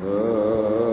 呃呃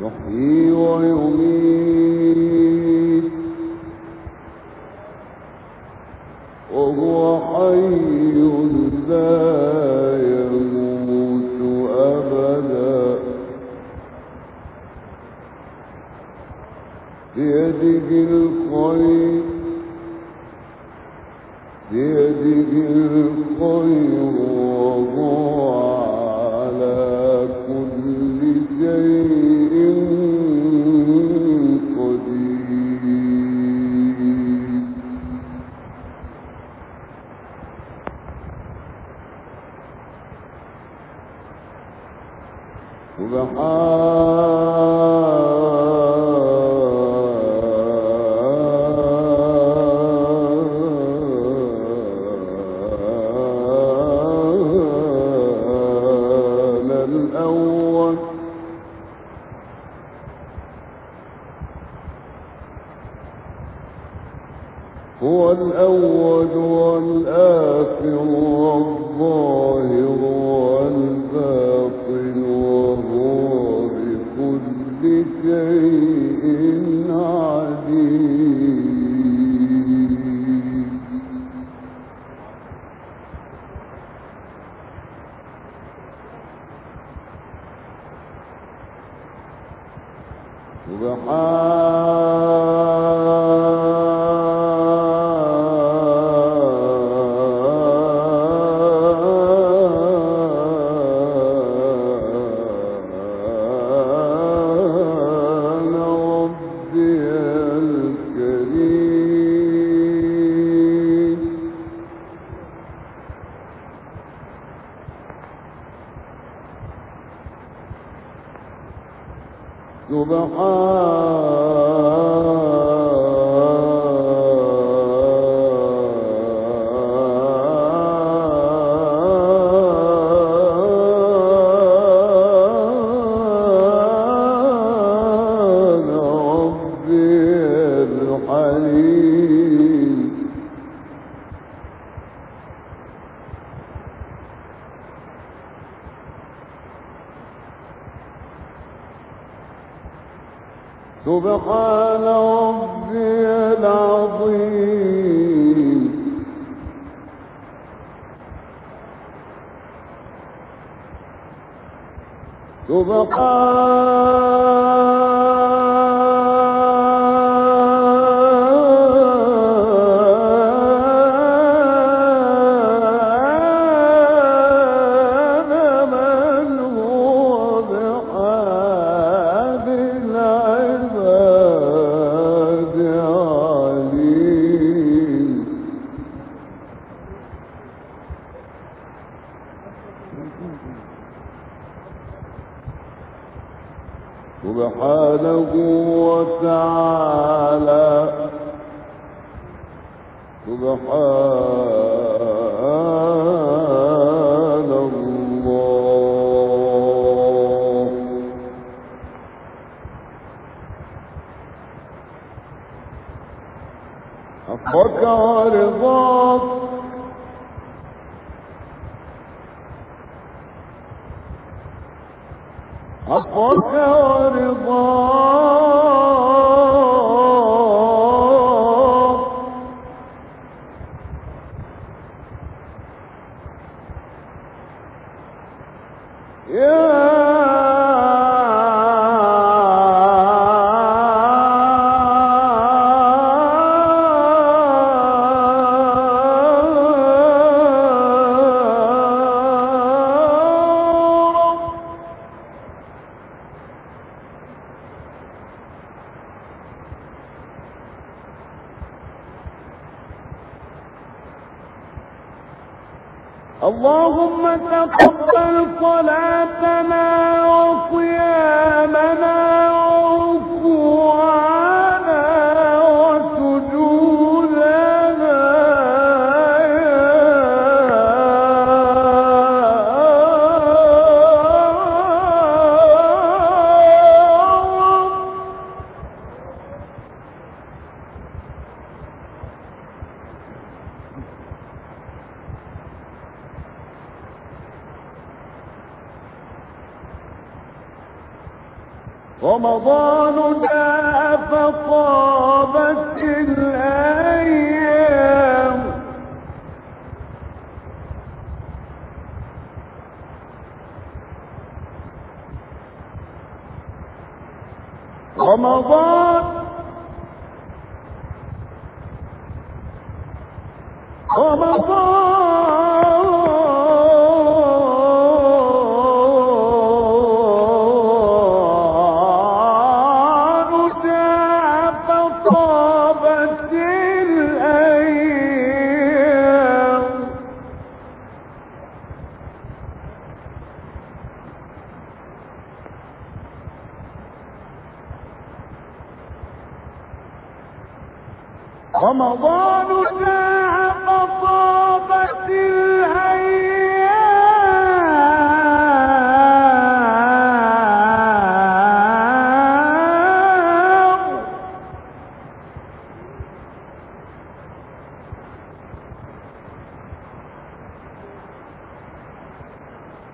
يحيي ويميت. وهو حي لا يموت أبدا. بيده الخير بيده الخير. سبحان سبحان ربي العظيم. سبحان سبحانه وتعالى. سبحان حقك ورضاك. اللهم تقبل صلاتنا وصيامنا رمضان جاء فطابت الأيام. رمضان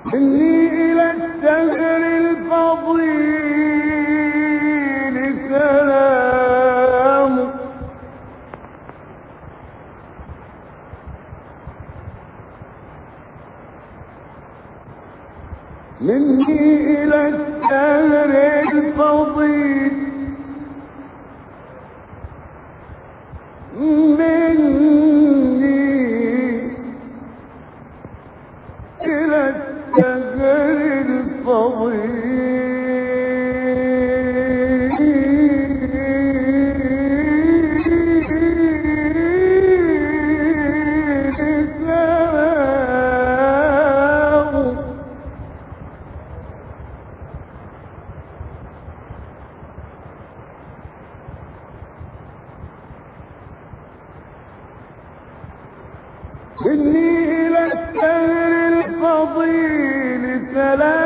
مني إلى الشهر الفضيل إني إلى الشهر الفضيل سلام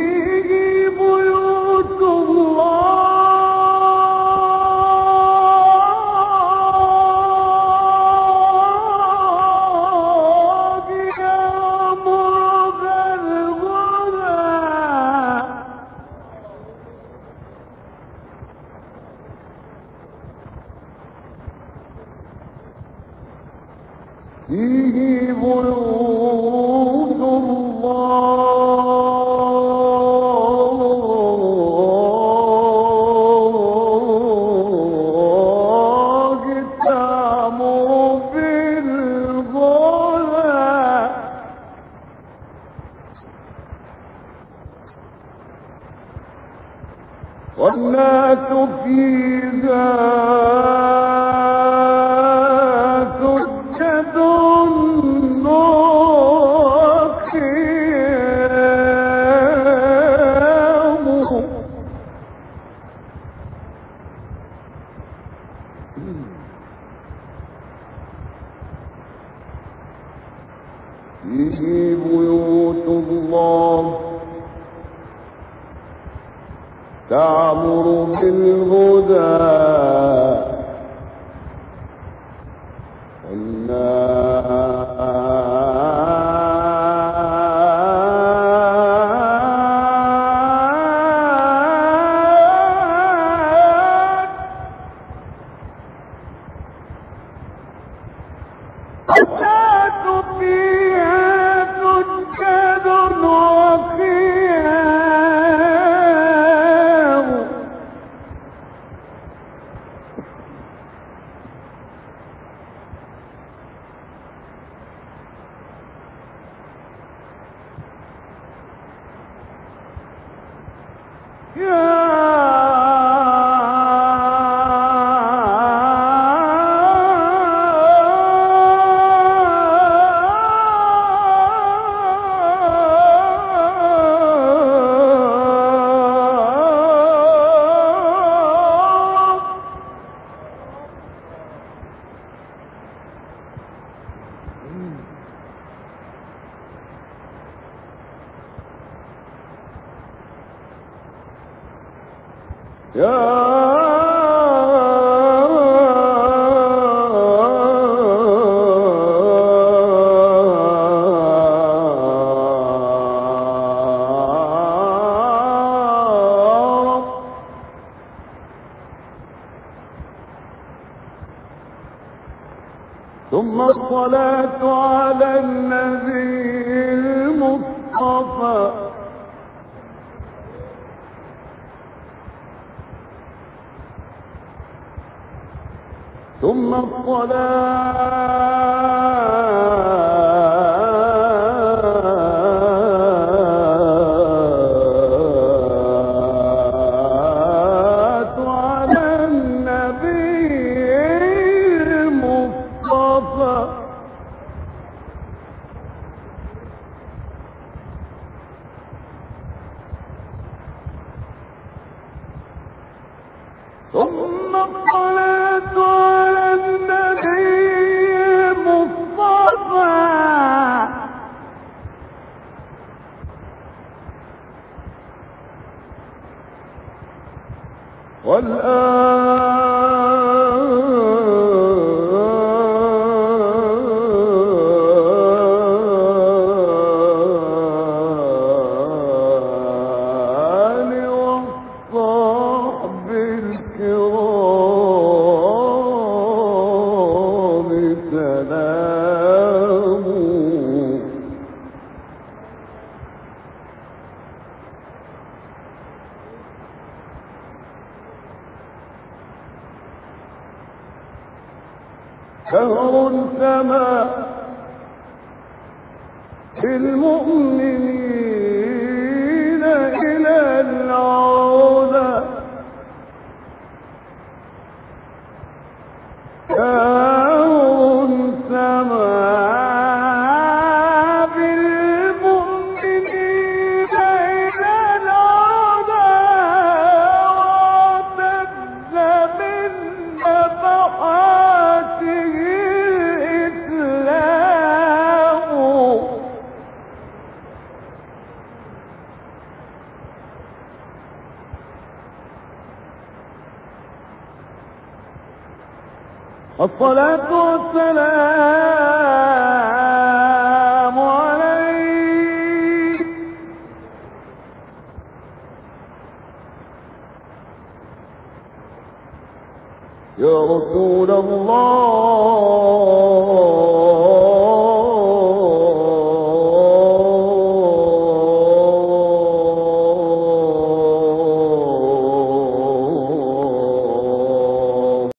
فيه بيوت ثم الصلاة على النبي المصطفى. ثم الصلاة والآل شهر سما والسلام عليك. يا رسول الله.